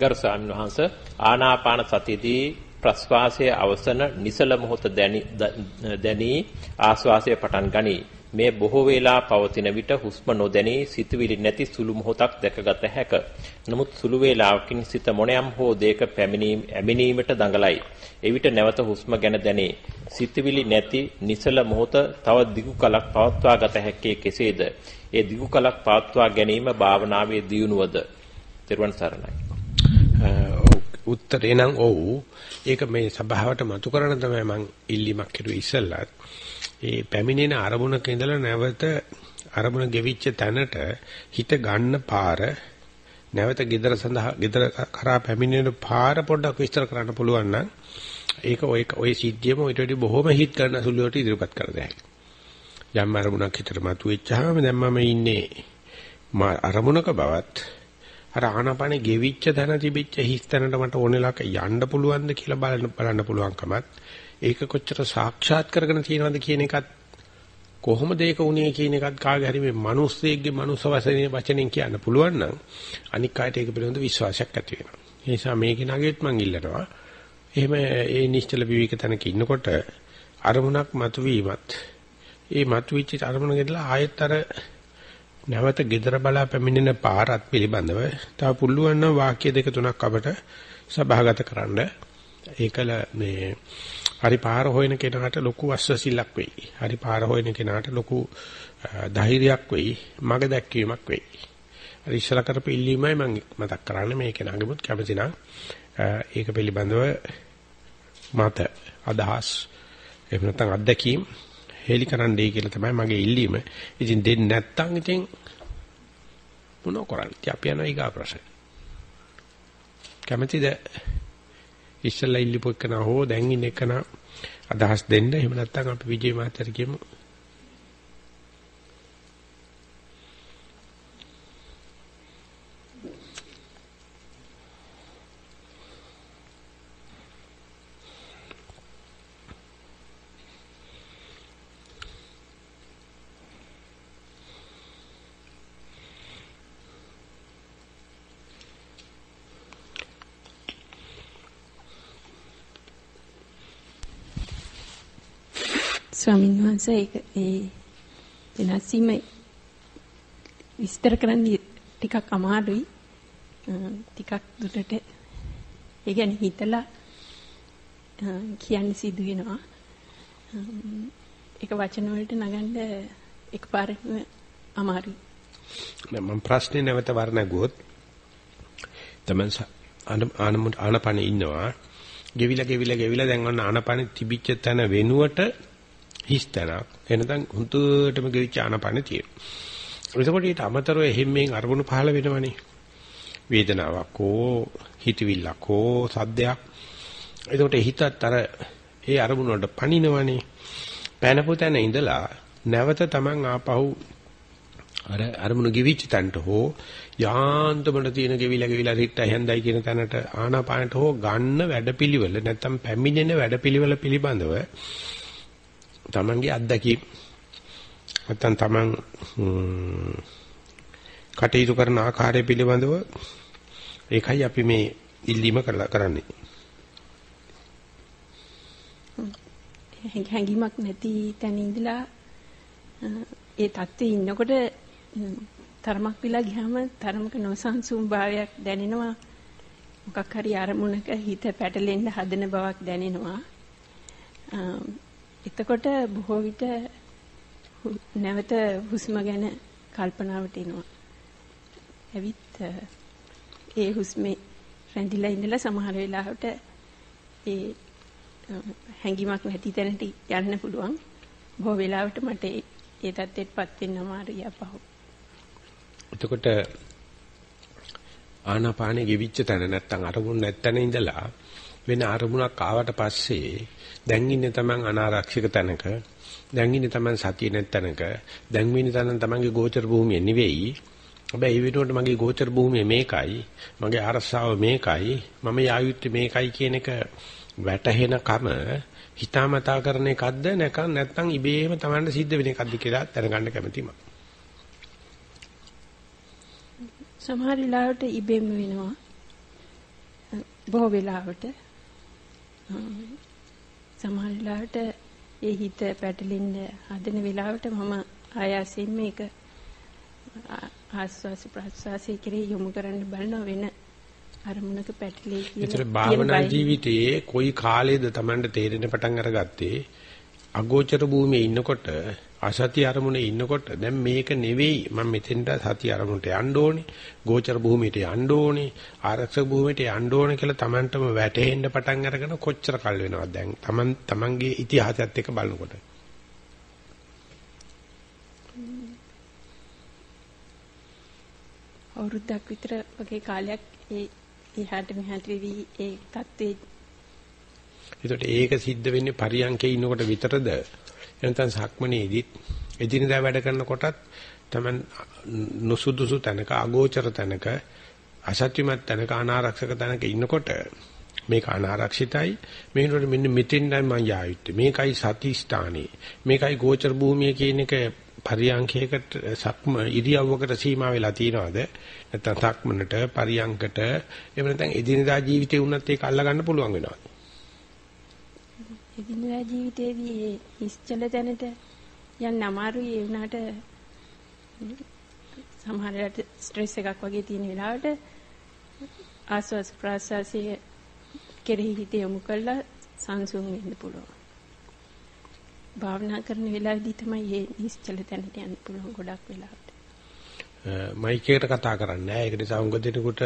ගරු ස්වාමීන් වහන්ස ආනාපාන සතියදී ප්‍රස්වාසයේ අවසන නිසල මොහොත දැනි ආස්වාසය පටන් ගනී. මේ බොහෝ වේලා පවතින විට හුස්ම නොදැනී සිතුවිලි නැති සුළු මොහොතක් දැකගත හැක. නමුත් සුළු වේලාවකින් සිත මොණයම් හෝ දෙයක පැමිණීම ඇමිනීමට දඟලයි. එවිට නැවත හුස්ම ගැන දැනේ. සිතුවිලි නැති නිසල මොහොත තව දිගු කලක් පවත්වා ගත හැක්කේ කෙසේද? ඒ දිගු කලක් පවත්වා ගැනීම භාවනාවේ දියුණුවද? තෙරුවන් සරණයි. උත්තරේ නම් ඔව්. ඒක මේ සභාවට මතු කරන තමයි මම ඉල්ලීමක් කරුවේ ඉස්සල්ලත්. ඒ පැමිණෙන අරමුණක ඉඳලා නැවත අරමුණ ගෙවිච්ච තැනට හිත ගන්න පාර නැවත gedara සඳහා gedara කරා පැමිණෙන පාර පොඩ්ඩක් විස්තර කරන්න පුළුවන් නම් ඒක ඔය ඔය සිද්ධියම ඊට වඩා බොහොම හිත් ගන්න සුළුවට ඉදිරිපත් කර දෙයි. යම් අරමුණක් හිතට මතුවෙච්චාම දැන් මම ඉන්නේ මා අරමුණක බවත් අර ආනාපානෙ ගෙවිච්ච තැන තිබිච්ච හිස් තැනට මට ඕනෙලක යන්න පුළුවන්ද කියලා බලන්න බලන්න පුළුවන්කමත් ඒක කොච්චර සාක්ෂාත් කරගෙන තියෙනවද කියන එකත් කොහොමද ඒක උනේ කියන එකත් කාගේ හරි මේ මිනිස්සෙක්ගේ මනුස්ස වශයෙන් වචනෙන් කියන්න පුළුවන් නම් අනික් අයට ඒක පිළිබඳ විශ්වාසයක් ඇති වෙනවා. ඒ නිසා මේක නගෙත් මං ඉල්ලනවා. එහෙම ඒ නිශ්චල විවික තැනක ඉන්නකොට අරමුණක් මතුවීමත් ඒ මතුවෙච්ච අරමුණ ගෙදලා ආයෙත් අර නැවත gedara බලා පැමිණෙන පාරත් පිළිබඳව තව පුළුවන් නම් වාක්‍ය දෙක තුනක් අපට සභාගත කරන්න ඒකල මේ හරි පාර හොයන කෙනාට ලොකු අස්වැසිල්ලක් වෙයි. හරි පාර හොයන කෙනාට ලොකු ධෛර්යයක් වෙයි. මග දැක්වීමක් වෙයි. හරි ඉස්සලා කරපු ඉල්ලීමයි මම මතක් කරන්නේ මේ කෙනාගෙමුත් කැමති නම් ඒක පිළිබඳව මත අදහස් එහෙම නැත්නම් අත්දැකීම් හෙලි කරන්නයි කියලා තමයි මගේ ඉල්ලීම. ඉතින් දෙන්නේ නැත්නම් ඉතින් මොනව කරන්නේ? අපි යනවා ඊගා ප්‍රශ්න. කැමතිද ඉස්සෙල්ලා ඉල්ලපු එකන හෝ දැන් ඉන්න එකන අදහස් දෙන්න. එහෙම නැත්නම් අපි විජේ මහත්තයට කියමු. ස්වාමීන් වහන්සේ ඒක ඒ වෙනස්ීම විස්තර කරන්න ටිකක් අමාරුයි. ටිකක් දුරට ඒ කියන්නේ හිතලා කියන්න සිදු වෙනවා. ඒක වචන වලට නගන්න එකපාරටම අමාරුයි. මම ප්‍රශ්නේ නැවත වර්ණගුවොත් තමන් ආනපන ඉන්නවා. ගෙවිලා ගෙවිලා ගෙවිලා දැන් ඔන්න ආනපන තිබිච්ච තැන වෙනුවට හිස්තනක් එනනම් හුදුටම ගෙවිච්ච ආනපන තියෙනවා. එතකොට ඊට අමතරව එහෙම්මෙන් අරමුණු පහළ වෙනවනේ. වේදනාවක් හෝ හිතවිල්ලක් හෝ සද්දයක්. එතකොට හිතත් අර ඒ අරමුණ වලට පණිනවනේ. පැනපු තැන ඉඳලා නැවත Taman ආපහු අර අරමුණු ගෙවිච්ච තැනට හෝ යාන්තමට තියෙන ගෙවිලා ගෙවිලා රිට්ට හැන්දයි කියන තැනට ආනාපානට හෝ ගන්න වැඩපිළිවෙල නැත්තම් පැමිණෙන වැඩපිළිවෙල පිළිබඳව තමන්ගේ අත්දැකීම් නැත්තම් තමන් කටයුතු කරන ආකාරය පිළිබඳව ඒකයි අපි මේ ඉල්ලීම කරන්නේ. හැඟීමක් නැති තැන ඉඳලා ඒ தත්ත්වයේ ඉන්නකොට තරමක් විලා ගියාම තරමක නොසන්සුන් භාවයක් දැනෙනවා. මොකක් හරි අරමුණක හිත පැටලෙන්න හදන බවක් දැනෙනවා. එතකොට බොහෝ විට නැවත හුස්ම ගැන කල්පනාවට එනවා. ඇවිත් ඒ හුස්මේ රැඳිලා ඉඳලා සමහර වෙලාවට ඒ හැඟීමක් නැති තැනට යන්න පුළුවන්. බොහෝ වෙලාවට මට ඒ தත්ත්වෙටපත් වෙන්න අමාරුයි අපහු. එතකොට ආනාපානෙ ගෙවිච්ච තැන නැත්තම් අරමුණ නැත්තන ඉඳලා වෙන අරමුණක් ආවට පස්සේ දැන් ඉන්නේ Taman අනාරක්ෂිත තැනක දැන් ඉන්නේ Taman සතිය නැත්තනක දැන් ඉන්නේ Taman Tamanගේ ගෝචර භූමිය නෙවෙයි. හැබැයි ඒ වෙනුවට මගේ ගෝචර භූමිය මේකයි මගේ අරසාව මේකයි මම යායුත්තේ මේකයි කියන එක වැටහෙන කම හිතාමතා කරන එකක්ද නැකන් නැත්නම් ඉබේම Tamanට සිද්ධ වෙන එකක්ද කියලා දැනගන්න කැමතියි මම. සමහර වෙලාවට ඉබේම වෙනවා. බොහෝ වෙලාවට. සමහර වෙලාවට ඒ හිත පැටලෙන්න හදන වෙලාවට මම ආයාසයෙන් මේක ආස්වාස ප්‍රස්වාසයේ කෙරේ යොමු කරන්න බලන වෙන අරමුණක පැටලී කියන. ඒතර භාවනා ජීවිතයේ කොයි කාලයේද Tamanට තේරෙන පටන් අරගත්තේ අගෝචර භූමියේ ඉන්නකොට අසති අරමුණේ ඉන්නකොට දැන් මේක නෙවෙයි. මම මෙතෙන්ට සති අරමුණට යන්න ඕනේ. ගෝචර භූමියට යන්න ඕනේ. ආරක්ෂක භූමියට යන්න ඕනේ කියලා Tamanටම වැටහෙන්න පටන් අරගෙන කොච්චර කල් වෙනවද දැන්? Taman Tamanගේ ඉතිහාසයත් එක්ක බලනකොට. අවුරුද්දක් විතර වගේ කාලයක් ඒ එහාට මෙහාට වෙවි ඒ தත්ත්වේ ඒකට ඒක සිද්ධ වෙන්නේ පරියන්කේ ඉන්නකොට විතරද? එනතන් සක්මනේදිත් එදිනදා වැඩ කරනකොටත් තමන් නුසුදුසු තැනක අගෝචර තැනක අසත්‍යමත් තැනක අනාරක්ෂක තැනක ඉන්නකොට මේක අනාරක්ෂිතයි. මේනොට මෙන්න මෙතෙන්යි මම යායුත්තේ මේකයි සති ස්ථානේ. මේකයි ගෝචර භූමිය කියන එක පරියංකයකට සක්ම ඉරියව්වකට සීමා වෙලා තියනවාද? නැත්නම් සක්මනට පරියංකට එහෙම නැත්නම් එදිනදා ජීවිතේ වුණත් ඒක අල්ල ගන්න පුළුවන් වෙනවා එදිනදා ජීවිතේදී ඉස්චල දැනට යන්න අමාරුයි ඒ වුණාට සමහර වෙලාවට ස්ට්‍රෙස් එකක් වගේ තියෙන වෙලාවට ආස්වාස් ප්‍රාසාසයේ කෙරෙහි හිත යොමු කළා සංසුන් වෙන්න පුළුවන්. භාවනා කරන වෙලාවේදී තමයි මේ නිශ්චල තැනට යන්න පුළුවන් ගොඩක් වෙලාවට. මයික් එකට කතා කරන්නේ නැහැ. ඒක නිසා උඟ දෙනකොට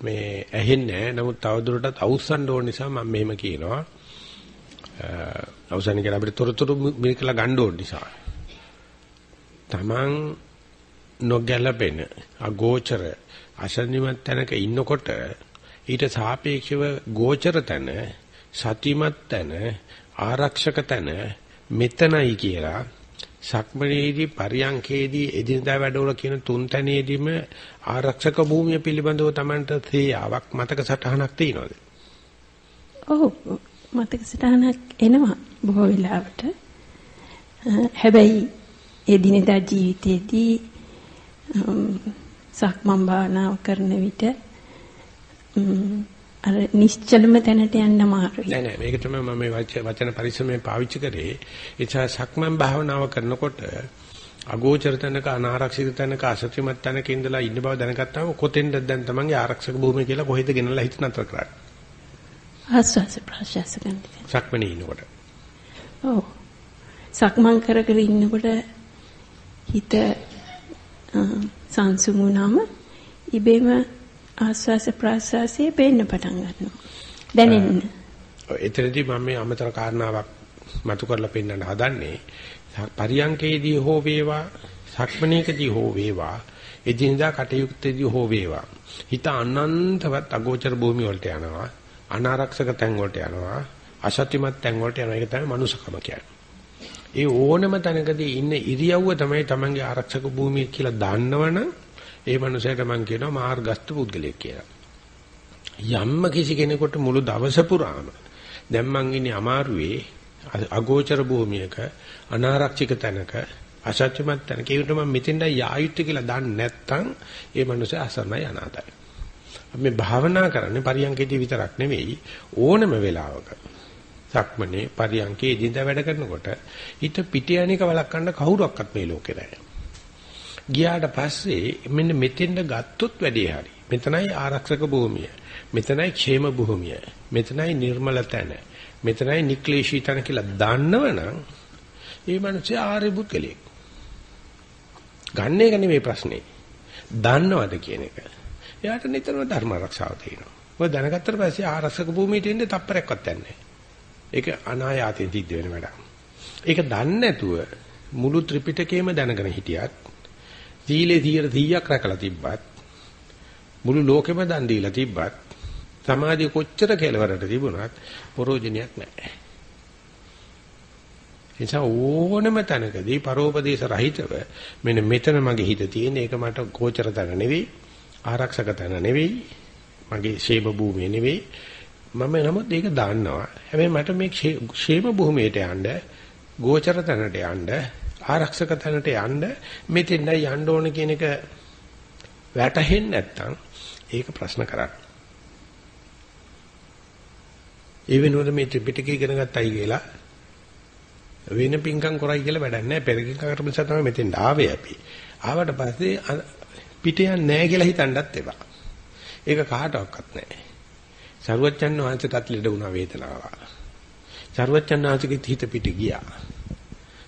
මේ ඇහෙන්නේ නැහැ. නමුත් තවදුරටත් අවුස්සන්න ඕන නිසා මම මෙහෙම කියනවා. අවසන් කියලා අපිට තොරතුරු මිරිකලා ගන්න ඕන නිසා. Taman නොගැලපෙන අගෝචර අසන්නිමත් තැනක ඉන්නකොට ඊට සාපේක්ෂව ගෝචර තැන සතිමත් තැන ආරක්ෂක තැන මෙතනයි කියලා සක්මණේදී පරියංකේදී එදිනදා වැඩවල කියන තුන් තැනේදීම ආරක්ෂක භූමිය පිළිබඳව Tamanට තේයාවක් මතක සටහනක් තියෙනවද? ඔව් මතක සටහනක් එනවා බොහෝ වෙලාවට. හැබැයි එදිනෙදා ජීවිතයේදී සක්මන් භාවනාව කරන විට අර නිශ්චලම තැනට යන්න අමාරුයි. නෑ නෑ මේක තමයි මම මේ වචන පරිස්සමෙන් පාවිච්චි කරේ. ඒ නිසා සක්මන් භාවනාව කරනකොට අගෝචර තැනක අනාරක්ෂිත තැනක අසත්‍යමත් තැනක ඉඳලා ඉන්න බව දැනගත්තාම කොතෙන්ද දැන් තමන්ගේ ආරක්ෂක භූමිය කියලා කොහෙද ගෙනලා හිත නතර කරන්නේ. ආස්වාස ප්‍රාශ්වාස ගන්න. සක්මනේ ඉන්නකොට. ඔව්. සක්මන් කර කර ඉන්නකොට හිත සංසුන් වුණාම ඉබේම ආස්වාස ප්‍රාස්වාසයේ පේන්න පටන් ගන්නවා. දැනෙන්න. එතනදී මම මේ අමතර කාරණාවක් මතු කරලා පෙන්නන්න හදන්නේ පරියංකේදී හෝ වේවා සක්මණේකදී හෝ වේවා එදිනදා කටයුත්තේදී හෝ වේවා හිත අනන්තවත් අගෝචර භූමිය වලට යනවා අනාරක්ෂක තැන් වලට යනවා අසත්‍යමත් තැන් වලට යනවා ඒක තමයි මනුසකම කියන්නේ. ඒ ඕනම තැනකදී ඉන්න ඉරියව්ව තමයි Tamange ආරක්ෂක භූමිය කියලා දන්නවනම් ඒ මනුස්සයට මම කියනවා මාර්ගස්ත පුද්ගලයෙක් කියලා. යම්ම කිසි කෙනෙකුට මුළු දවස පුරාම දැන් මං ඉන්නේ අමාරුවේ අගෝචර භූමියක අනාරක්ෂිත තැනක අසත්‍යමත් තැනක ඒකට මම මෙතෙන්ද යායුත්තේ කියලා දන්නේ නැත්නම් ඒ මනුස්සය අසරණයි අනාතයි. අපි භාවනා කරන්නේ පරියන්කේදී විතරක් නෙවෙයි ඕනම වෙලාවක. සක්මනේ පරියන්කේ දින්ද වැඩ කරනකොට හිත පිට යන්නේක වළක්වන්න කවුරක්වත් මේ ලෝකේ නැහැ. ගියාට පස්සේ මෙන්න මෙතෙන්ද ගත්තොත් වැඩේ හරි. මෙතනයි ආරක්ෂක භූමිය. මෙතනයි ക്ഷേම භූමිය. මෙතනයි නිර්මල තැන. මෙතනයි නික්ලේශී තැන කියලා දන්නවනම් ඒ මනුස්සයා ආර්ය බුද්ධලෙක්. ගන්න එක නෙමෙයි ප්‍රශ්නේ. දන්නවද කියන එක. එයාට නිතරම ධර්ම ආරක්ෂාව තියෙනවා. ඔය දැනගත්තට පස්සේ ආරක්ෂක භූමියට එන්නේ තප්පරයක්වත් යන්නේ ඒක අනායාතයෙන් සිද්ධ වෙන වැඩක්. ඒක දන්නේ නැතුව මුළු ත්‍රිපිටකයම දැනගෙන හිටියත් සීලේ 100ක් රැකලා තිබ්බත් මුළු ලෝකෙම දන් දීලා තිබ්බත් සමාධිය කොච්චර කෙලවරට තිබුණත් ප්‍රෝජනයක් නැහැ. එනිසා ඕනම තැනකදී පරෝපදේශ රහිතව මෙන්න මෙතන මගේ හිත තියෙන ඒක මට ගෝචර තැන නෙවෙයි ආරක්ෂක තැන නෙවෙයි මගේ ෂේම භූමිය නෙවෙයි මම නමුත් ඒක දාන්නවා හැබැයි මට මේ ෂේම භූමියට යන්න ගෝචර තැනට යන්න ආරක්ෂක තැනට යන්න මෙතෙන්ද යන්න ඕන කියන එක වැටහෙන්නේ නැත්නම් ඒක ප්‍රශ්න කරන්නේ ඒ වෙනුවට මේ ත්‍රිපිටකය ඉගෙන ගත්තයි කියලා වෙන පිංකම් කරයි කියලා වැඩක් නැහැ. පෙරකින් කරපු නිසා තමයි මෙතෙන් ආවේ අපි. ආවට පස්සේ පිට යන්නේ නැහැ කියලා හිතන්නත් එපා. ඒක කාටවත් නැහැ. සරුවච්චන් වහන්සේටත් ලෙඩ වුණා වේදනාව. සරුවච්චන් වහන්සේගේ හිත පිට ගියා.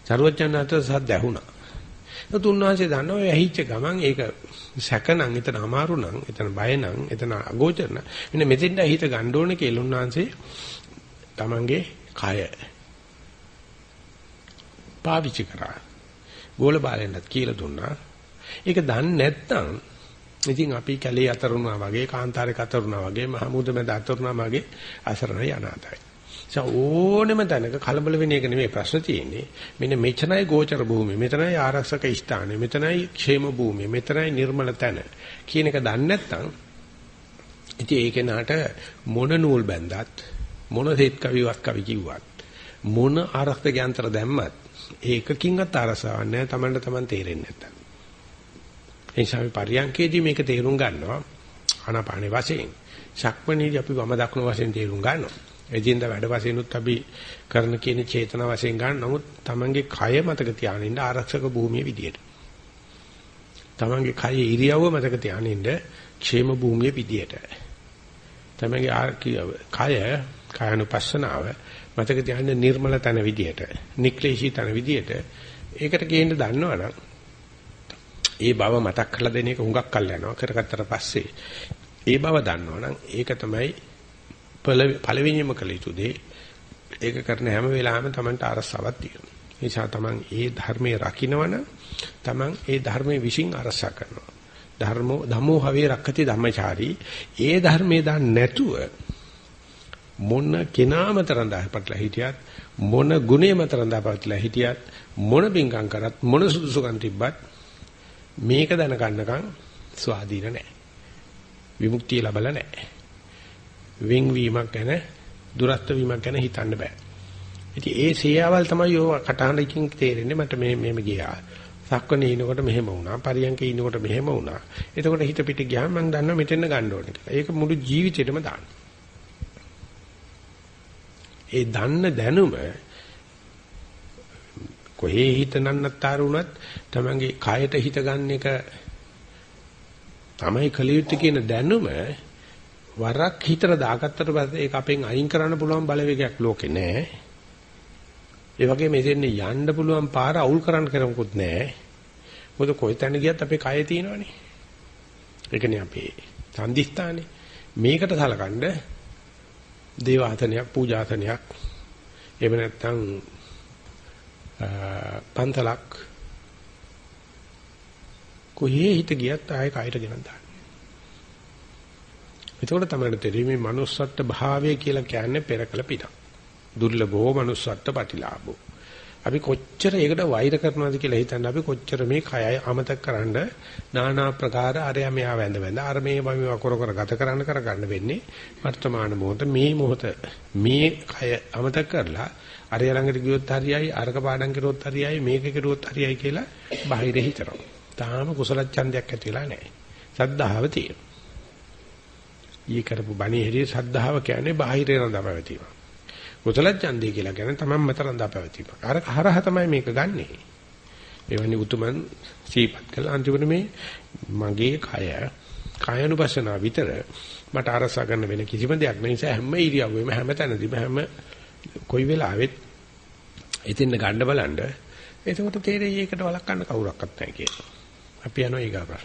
සරුවච්චන් වහන්සේ සද්ද ඇහුණා. තුන්වහන්සේ දන්නවා ඔය ඇහිච්ච ගමන් ඒක සැකනම් එතන අමාරු නම් එතන බය නම් එතන අගෝචර නම් මෙන්න මෙතෙන්ද හිත ගන්න ඕනේ කියලා උන්වහන්සේ තමන්ගේ කය පාවිච්චි කරා. ගෝල බාලෙන්වත් කියලා දුන්නා. ඒක දන්නේ නැත්නම් ඉතින් අපි කැලේ අතරුණා වගේ කාන්තාරයක අතරුණා වගේ මහමුද මැද අතරුණා වගේ අසරණයි අනාතයි. ඕනෙම තැනක කලබල වෙන එක නෙමෙයි ප්‍රශ්න තියෙන්නේ. මෙන්න මෙතනයි ගෝචර භූමිය, මෙතනයි ආරක්ෂක ස්ථානය, මෙතනයි ക്ഷേම භූමිය, මෙතනයි නිර්මල තැන කියන එක දන්නේ නැත්නම් ඉතින් ඒක නට මොන නූල් බැන්දත් මොන සෙත් කවිවත් කවි කිව්වත් මොන ආරක්ෂක යන්ත්‍ර දැම්මත් ඒකකින්වත් අරසාවක් නැහැ Tamanට Taman තේරෙන්නේ නැත්තම්. ඒ නිසා අපි පරියන්කේදී මේක තේරුම් ගන්නවා ආනාපානේ වශයෙන්. ශක්මණේදී අපි වම දකුණු වශයෙන් තේරුම් ගන්නවා. එදින්ද වැඩ වශයෙන්ුත් අපි කරන කියන චේතනා වශයෙන් ගන්න. නමුත් Tamanගේ කය මතක තියාගෙන ඉන්න ආරක්ෂක භූමිය විදියට. Tamanගේ කය ඉරියව්ව මතක තියාගෙන ඉන්න ക്ഷേම භූමිය විදියට. Tamanගේ කය කායනුපස්සනාව මතක තියාගන්න නිර්මල තන විදියට, නික්ලේශී තන විදියට ඒකට ගේන්න දන්නවනම් ඒ බව මතක් කරලා දෙන එක හුඟක් කල් යනවා. කරගත්තට පස්සේ ඒ බව දන්නවනම් ඒක තමයි පළවෙනිම කළ යුතු දේ. ඒක කරන හැම වෙලාවෙම Tamanට අරසාවක් තියෙනවා. නිසා Taman ඒ ධර්මයේ රකින්නවනම් Taman ඒ ධර්මයේ විශ්ින් අරසා කරනවා. ධර්මෝ ධමෝ හවේ රක්කති ධම්මචාරී. ඒ ධර්මයේ දන්නේ නැතුව මොන කෙනාම තරඳාපත්ලා හිටියත් මොන ගුණේම තරඳාපත්ලා හිටියත් මොන බින්කම් කරත් මොන සුදුසුකම් තිබ්බත් මේක දැනගන්නකම් ස්වාධීන නැහැ. විමුක්තිය ලැබලා නැහැ. වෙන්වීමක් ගැන දුරස්ත වීමක් ගැන හිතන්න බෑ. ඉතින් ඒ සේයාවල් තමයි ඔය කටහඬකින් තේරෙන්නේ මට මේ මෙහෙම ගියා. සක්වනේ ඉනකොට මෙහෙම වුණා. පරියන්කේ ඉනකොට මෙහෙම වුණා. එතකොට හිත පිට ගියාම මම දන්නවා මෙතෙන් ගන්න ඕනේ කියලා. ඒක මුළු ජීවිතේටම දාන්න. ඒ දන්න දැනුම කොහේ හිත නන්නත්තර වුණත් තමන්ගේ කයට හිත ගන්න එක තමයි කලියුත් කියන දැනුම වරක් හිතට දාගත්තට පස්සේ ඒක අපෙන් අයින් කරන්න පුළුවන් බලවේගයක් ලෝකේ නැහැ. ඒ වගේ මෙතෙන් යන්න පුළුවන් පාර අවුල් කරන්න කරමුකුත් නැහැ. මොකද කොයි තැන ගියත් අපේ කය තියෙනවනේ. ඒකනේ අපේ සම්දිස්ථානේ. මේකට සලකන්න දේවාසනයක් පූජාසනයක් එහෙම නැත්නම් පන්තලක් කොහේ හිත ගියත් ආයෙ කයට ගෙනත් දාන්න. එතකොට තමයි තේරෙන්නේ මේ manussත්ත්ව භාවය කියලා කියන්නේ පෙරකල පිටක්. දුර්ලභෝ manussත්ත්ව ප්‍රතිලාභෝ. අපි කොච්චර ඒකට වෛර කරනවද කියලා හිතන්න අපි කොච්චර මේ කයයි අමතක කරන්න নানা ප්‍රකාර අරයා මෙයා වැඳ වැඳ අර මේ මේවා කර කර ගත කරන්න කර ගන්න වෙන්නේ වර්තමාන මොහොත මේ මොහොත මේ කය අමතක කරලා අරයා ළඟට ගියොත් හරියයි අරක පාඩම් කරුවොත් හරියයි මේක කරුවොත් හරියයි කියලා බාහිර හිතනවා. තාම කුසල ඡන්දයක් ඇති වෙලා නැහැ. සද්ධාව තියෙනවා. ඊ කරපු බණේ හැදී සද්ධාව කියන්නේ බාහිරේ රඳාපවතින. කුසල ඡන්දය කියලා කියන්නේ තමන් මත රඳා පැවතීම. අර හරහ තමයි මේක ගන්නෙ. එවැනි උතුමන් සීපත් කළ අන්තිමට මේ මගේ කය කායනුපස්සනාව විතර මට අරසා ගන්න වෙන කිසිම දෙයක් නැහැ. හැම ඉරියව්වෙම හැම තැනදීම හැම කොයි වෙලාවෙත් එතෙන් ගන්න බලන්න එතකොට තේරෙයි ඒකට වළක්වන්න කවුරක්වත් නැහැ කියලා. අපි යනවා ඊගා ප්‍රශ්න.